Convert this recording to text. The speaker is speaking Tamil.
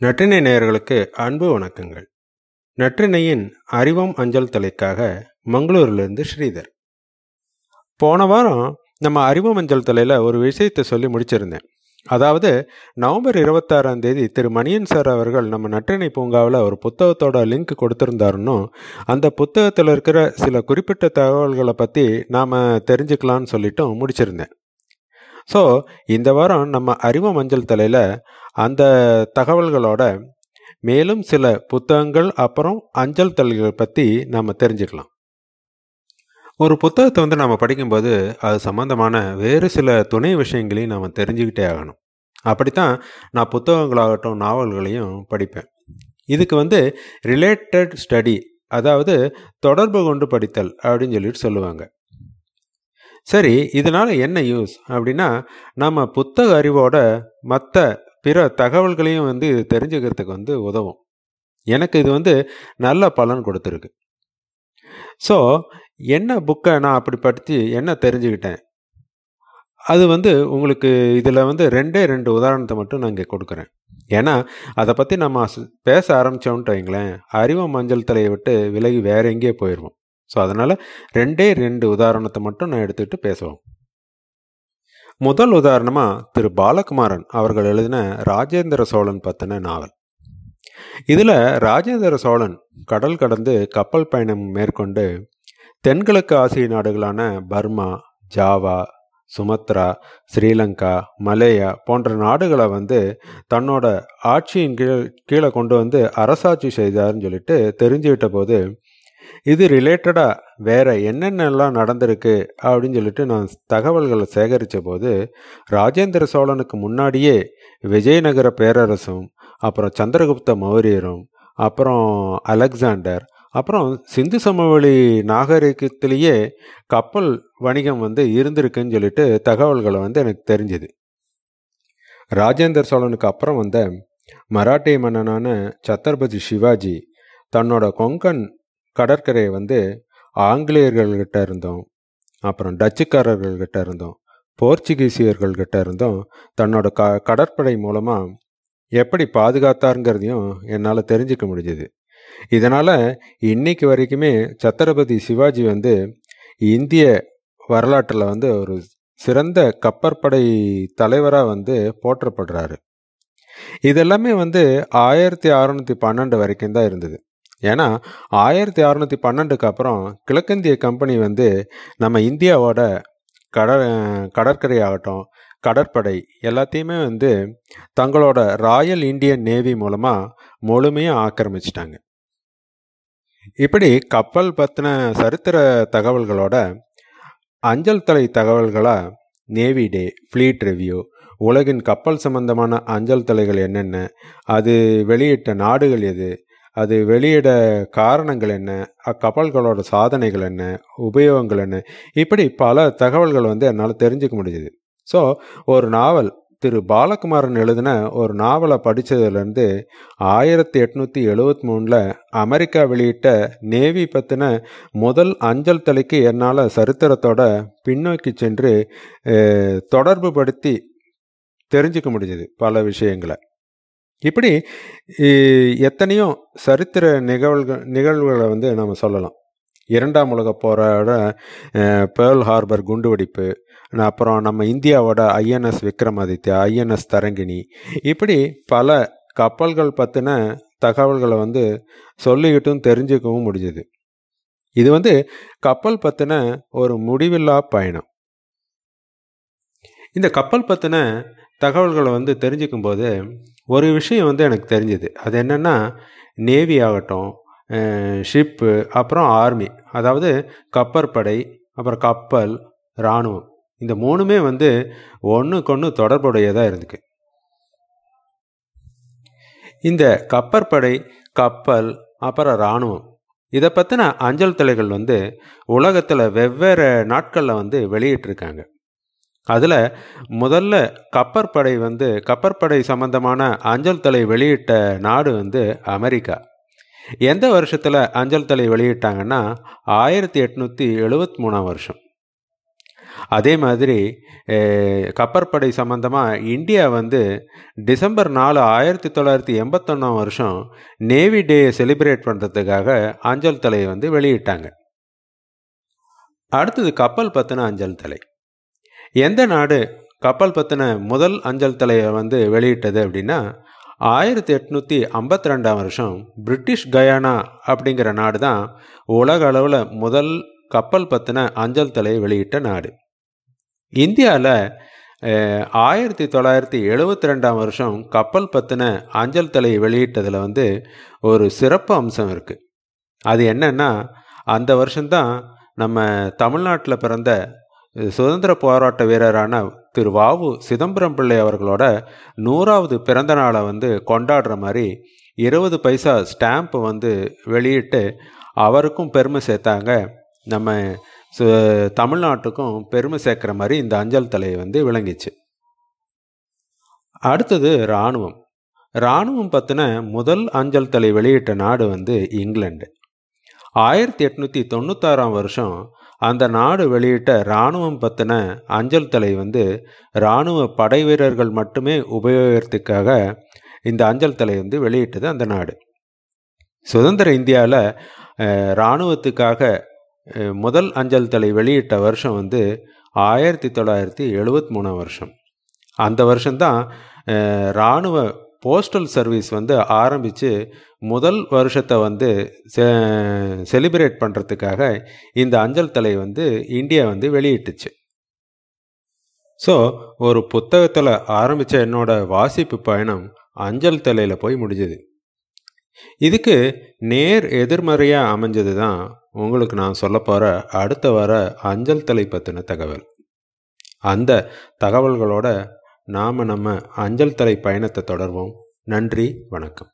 நற்றினை நேயர்களுக்கு அன்பு வணக்கங்கள். நற்றினையின் அறிவம் அஞ்சல் தலைக்காக மங்களூரிலிருந்து ஸ்ரீதர். போன வாரம் நம்ம அறிவம் அஞ்சல் தலையில் ஒரு விஷயத்தை சொல்லி முடிச்சிருந்தேன். அதாவது நவம்பர் இருபத்தாறாம் தேதி திரு மணியன் சார் அவர்கள் நம்ம நற்றினை பூங்காவில் ஒரு புத்தகத்தோட லிங்க் கொடுத்துருந்தாருன்னு அந்த புத்தகத்தில் இருக்கிற சில குறிப்பிட்ட தகவல்களை பற்றி நாம் தெரிஞ்சுக்கலான்னு சொல்லிட்டும் முடிச்சிருந்தேன். ஸோ இந்த வாரம் நம்ம அறிவு அஞ்சல் தலையில் அந்த தகவல்களோட மேலும் சில புத்தகங்கள் அப்புறம் அஞ்சல் தலைகள் பற்றி நம்ம தெரிஞ்சுக்கலாம். ஒரு புத்தகத்தை வந்து நம்ம படிக்கும்போது அது சம்மந்தமான வேறு சில துணை விஷயங்களையும் நம்ம தெரிஞ்சுக்கிட்டே ஆகணும். அப்படித்தான் நான் புத்தகங்களாகட்டும் நாவல்களையும் படிப்பேன். இதுக்கு வந்து ரிலேட்டட் ஸ்டடி அதாவது தொடர்பு கொண்டு படித்தல் அப்படின்னு சொல்லிட்டு சொல்லுவாங்க. சரி இதனால் என்ன யூஸ் அப்படின்னா நம்ம புத்தக அறிவோட மற்ற பிற தகவல்களையும் வந்து தெரிஞ்சுக்கிறதுக்கு வந்து உதவும். எனக்கு இது வந்து நல்ல பலன் கொடுத்துருக்கு. ஸோ என்ன புக்கை நான் அப்படி படித்து என்ன தெரிஞ்சுக்கிட்டேன்? அது வந்து உங்களுக்கு இதில் வந்து ரெண்டே ரெண்டு உதாரணத்தை மட்டும் நான் இங்கே கொடுக்குறேன். ஏன்னா அதை பற்றி நம்ம பேச ஆரம்பித்தோன்ட்டு வைங்களேன் அறிவு மஞ்சள் தலையை விட்டு விலகி வேற எங்கேயே போயிடுவோம் ஸோ அதனால் ரெண்டே ரெண்டு உதாரணத்தை மட்டும் நான் எடுத்துக்கிட்டு பேசுவோம். முதல் உதாரணமாக திரு பாலகுமாரன் அவர்கள் எழுதின ராஜேந்திர சோழன் பற்றின நாவல். இதில் ராஜேந்திர சோழன் கடல் கடந்து கப்பல் பயணம் மேற்கொண்டு தென்கிழக்கு ஆசிய நாடுகளான Burma Java Sumatra Sri Lanka Malaya போன்ற நாடுகளை வந்து தன்னோட ஆட்சியின் கீழ் கீழே கொண்டு வந்து அரசாட்சி செய்தார்னு சொல்லிட்டு தெரிஞ்சுக்கிட்ட போது இது ரிலேட்டடாக வேறு என்னென்னலாம் நடந்திருக்கு அப்படின்னு சொல்லிட்டு நான் தகவல்களை சேகரித்த போது ராஜேந்திர சோழனுக்கு முன்னாடியே விஜயநகர பேரரசும் அப்புறம் சந்திரகுப்த மௌரியரும் அப்புறம் அலெக்சாண்டர் அப்புறம் சிந்து சமவெளி நாகரிகத்திலேயே கப்பல் வணிகம் வந்து இருந்திருக்குன்னு சொல்லிட்டு தகவல்களை வந்து எனக்கு தெரிஞ்சுது. ராஜேந்திர சோழனுக்கு அப்புறம் வந்த மராட்டிய மன்னனான சத்ரபதி சிவாஜி தன்னோட கொங்கன் கடற்கரையை வந்து ஆங்கிலேயர்கள்கிட்ட இருந்தோம் அப்புறம் டச்சுக்காரர்கள்கிட்ட இருந்தோம் போர்ச்சுகீசியர்கள்கிட்ட இருந்தும். தன்னோட க கடற்படை மூலமாக எப்படி பாதுகாத்தாருங்கிறதையும் என்னால் தெரிஞ்சுக்க முடிஞ்சுது. இதனால் இன்னைக்கு வரைக்குமே சத்திரபதி சிவாஜி வந்து இந்திய வரலாற்றில் வந்து ஒரு சிறந்த கப்பற்படை தலைவராக வந்து போற்றப்படுறாரு. இதெல்லாமே வந்து ஆயிரத்தி அறநூற்றி பன்னெண்டு வரைக்கும் தான் இருந்தது. ஏன்னா ஆயிரத்தி அறநூற்றி பன்னெண்டுக்கு அப்புறம் கிழக்கிந்திய கம்பெனி வந்து நம்ம இந்தியாவோட கட கடற்கரை ஆகட்டும் கடற்படை எல்லாத்தையுமே வந்து தங்களோட ராயல் இந்தியன் நேவி மூலமாக முழுமையாக ஆக்கிரமிச்சிட்டாங்க. இப்படி கப்பல் பற்றின சரித்திர தகவல்களோட அஞ்சல் தலை தகவல்களாக நேவி டே ஃப்ளீட் ரிவ்யூ உலகின் கப்பல் சம்பந்தமான அஞ்சல் தலைகள் என்னென்ன அது வெளியிட்ட நாடுகள் எது அது வெளியிட காரணங்கள் என்ன? அக்கப்பல்களோட சாதனைகள் என்ன? உபயோகங்கள் என்ன? இப்படி பல தகவல்கள் வந்து என்னால் தெரிஞ்சுக்க முடிஞ்சது. ஸோ ஒரு நாவல் திரு பாலகுமாரன் எழுதின ஒரு நாவலை படித்ததுலேருந்து ஆயிரத்தி எட்நூற்றி எழுபத்தி மூணில் அமெரிக்கா வெளியிட்ட நேவி பற்றின முதல் அஞ்சல் தலைக்கு என்னால் சரித்திரத்தோட பின்னோக்கி சென்று தொடர்பு படுத்தி தெரிஞ்சுக்க முடிஞ்சது பல விஷயங்களை. இப்படி எத்தனையோ சரித்திர நிகழ்வுகள் நிகழ்வுகளை வந்து நம்ம சொல்லலாம். இரண்டாம் உலக போரோட பேர்ல் ஹார்பர் குண்டுவெடிப்பு அப்புறம் நம்ம இந்தியாவோட ஐஎன்எஸ் விக்ரமாதித்யா ஐஎன்எஸ் தரங்கிணி இப்படி பல கப்பல்கள் பற்றின தகவல்களை வந்து சொல்லிக்கிட்டும் தெரிஞ்சுக்கவும் முடிஞ்சது. இது வந்து கப்பல் பற்றின ஒரு முடிவில்லா பயணம். இந்த கப்பல் பற்றின தகவல்களை வந்து தெரிஞ்சுக்கும் போது ஒரு விஷயம் வந்து எனக்கு தெரிஞ்சுது. அது என்னென்னா நேவி ஆகட்டும் ஷிப்பு அப்புறம் ஆர்மி அதாவது கப்பற்படை அப்புறம் கப்பல் இராணுவம் இந்த மூணுமே வந்து ஒன்றுக்கு ஒன்று தொடர்புடையதாக இருந்துக்கு. இந்த கப்பற்படை கப்பல் அப்புறம் இராணுவம் இதை பற்றின அஞ்சல் தலைகள் வந்து உலகத்தில் வெவ்வேறு நாட்களில் வந்து வெளியிட்டிருக்காங்க. அதில் முதல்ல கப்பற்படை வந்து கப்பற்படை சம்பந்தமான அஞ்சல் தலை வெளியிட்ட நாடு வந்து அமெரிக்கா. எந்த வருஷத்தில் அஞ்சல் தலை வெளியிட்டாங்கன்னா ஆயிரத்தி எட்நூற்றி எழுபத்தி மூணாம் வருஷம். அதே மாதிரி கப்பற்படை சம்மந்தமாக இந்தியா வந்து டிசம்பர் நாலு ஆயிரத்தி தொள்ளாயிரத்தி எண்பத்தொன்னாம் வருஷம் நேவி டேயை செலிப்ரேட் பண்ணுறதுக்காக அஞ்சல் தலையை வந்து வெளியிட்டாங்க. அடுத்தது கப்பல் பற்றின அஞ்சல் தலை. எந்த நாடு கப்பல் பற்றின முதல் அஞ்சல் தலையை வந்து வெளியிட்டது அப்படின்னா ஆயிரத்தி எட்நூற்றி ஐம்பத்தி ரெண்டாம் வருஷம் பிரிட்டிஷ் கயானா அப்படிங்கிற நாடு தான் உலக அளவில் முதல் கப்பல் பற்றின அஞ்சல் தலையை வெளியிட்ட நாடு. இந்தியாவில் ஆயிரத்தி தொள்ளாயிரத்தி எழுபத்தி ரெண்டாம் வருஷம் கப்பல் பற்றின அஞ்சல் தலையை வெளியிட்டதில் வந்து ஒரு சிறப்பு அம்சம் இருக்குது அது என்னென்னா அந்த வருஷம்தான் நம்ம தமிழ்நாட்டில் பிறந்த சுதந்திர போராட்ட வீரரான திரு வாவு சிதம்பரம் பிள்ளை அவர்களோட நூறாவது பிறந்த நாளை வந்து கொண்டாடுற மாதிரி இருபது பைசா ஸ்டாம்ப் வந்து வெளியிட்டு அவருக்கும் பெருமை சேர்த்தாங்க. நம்ம தமிழ்நாட்டுக்கும் பெருமை சேர்க்குற மாதிரி இந்த அஞ்சல் தலை வந்து விளங்கிச்சு. அடுத்தது இராணுவம். இராணுவம் பற்றின முதல் அஞ்சல் தலை வெளியிட்ட நாடு வந்து இங்கிலாண்டு ஆயிரத்தி எட்நூற்றி தொண்ணூத்தாறாம் வருஷம் அந்த நாடு வெளியிட்ட இராணுவம் பற்றின அஞ்சல் தலை வந்து இராணுவ படை வீரர்கள் மட்டுமே உபயோகத்துக்காக இந்த அஞ்சல் தலை வந்து வெளியிட்டது அந்த நாடு. சுதந்திர இந்தியாவில் இராணுவத்துக்காக முதல் அஞ்சல் தலை வெளியிட்ட வருஷம் வந்து ஆயிரத்தி தொள்ளாயிரத்தி எழுபத்தி மூணாம் வருஷம். அந்த வருஷம்தான் இராணுவ போஸ்டல் சர்வீஸ் வந்து ஆரம்பித்து முதல் வருஷத்தை வந்து செலிப்ரேட் பண்ணுறதுக்காக இந்த அஞ்சல் தலை வந்து இந்தியா வந்து வெளியிட்டுச்சு. ஸோ ஒரு புத்தகத்தில் ஆரம்பித்த என்னோட வாசிப்பு பயணம் அஞ்சல் தலையில் போய் முடிஞ்சுது. இதுக்கு நேர் எதிர்மறையாக அமைஞ்சது தான் உங்களுக்கு நான் சொல்ல போகிற அடுத்த வர அஞ்சல் தலை பற்றின தகவல். அந்த தகவல்களோட நாம் நம்ம அஞ்சல் தலை பயணத்தை தொடர்வோம். நன்றி வணக்கம்.